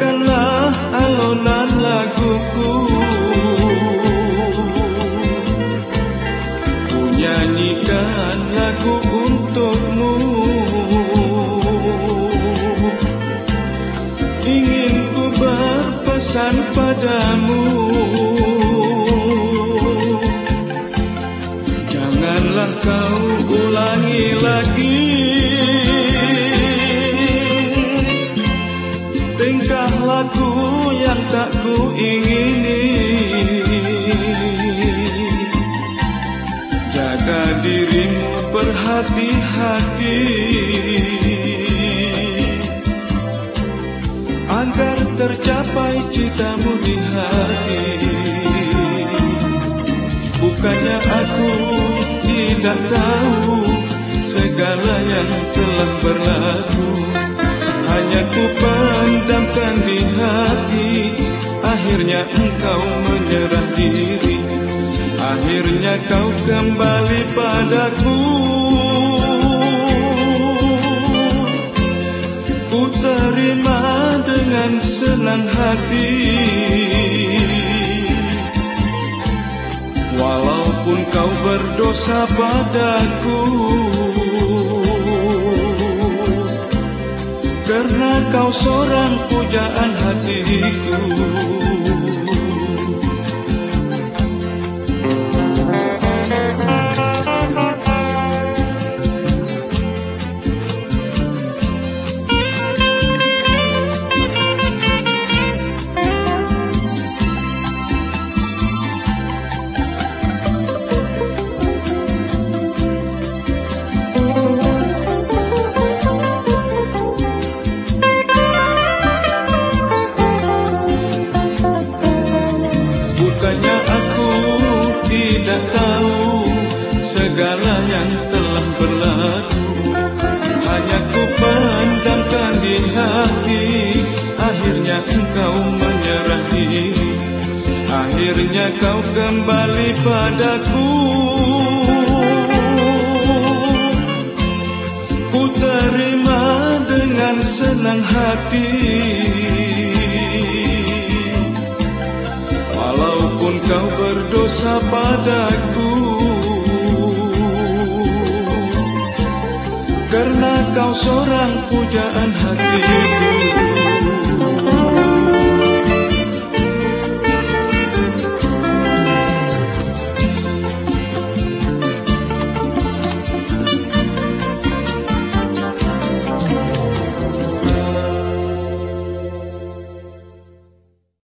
Kanlah alunan lagu ku, punyai Dan padamu. hati-hati. Agar tercapai cintamu di hati. Bukannya aku tidak tahu segala yang telah berlaku. Hanya ku pendamkan di hati akhirnya engkau menyerah diri. Akhirnya kau kembali padaku. Hati. Walaupun kau berdosa padaku Karena kau seorang pujaan hatiku Bukannya aku tidak tahu segala yang telah berlaku. Hanya ku pendamkan di hati Akhirnya engkau menyerah diri. Akhirnya kau kembali padaku